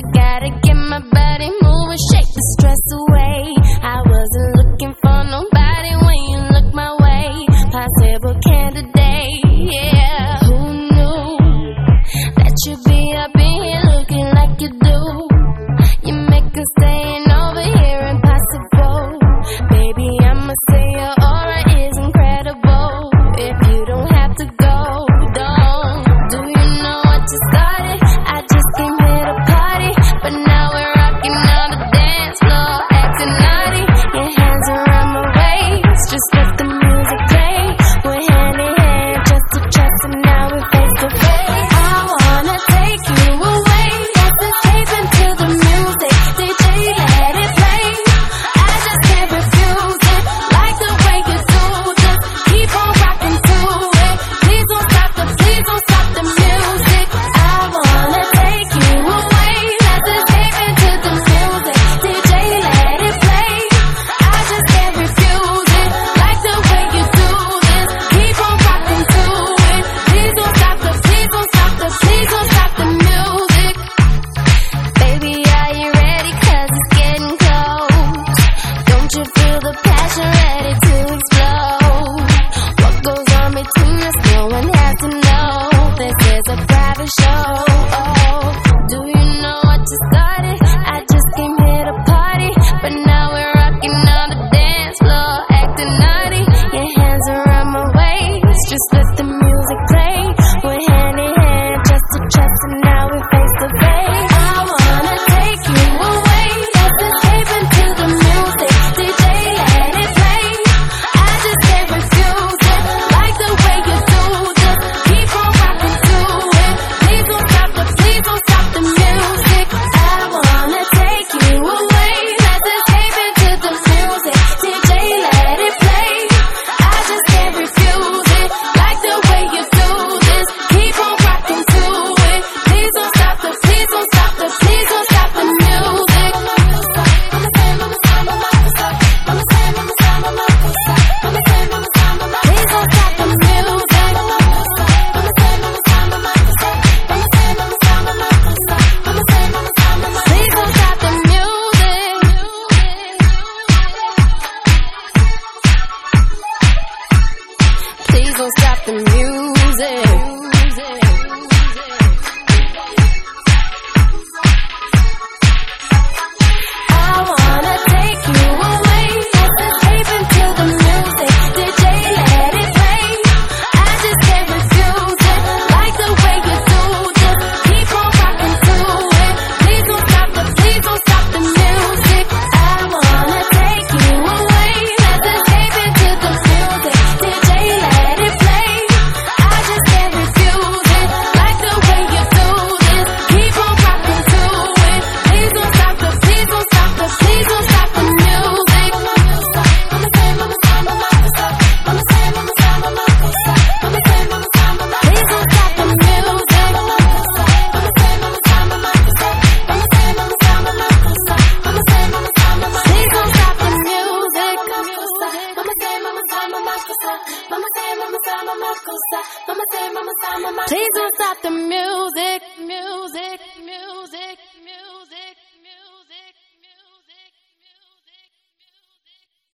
I gotta get my body moving, shake the stress away. I wasn't looking for nobody when you looked my way. Possible candidate, yeah. Who knew that you'd be up in here looking like you do? You make us staying over here impossible. Baby, I'ma say you Don't stop the music. got the music, music.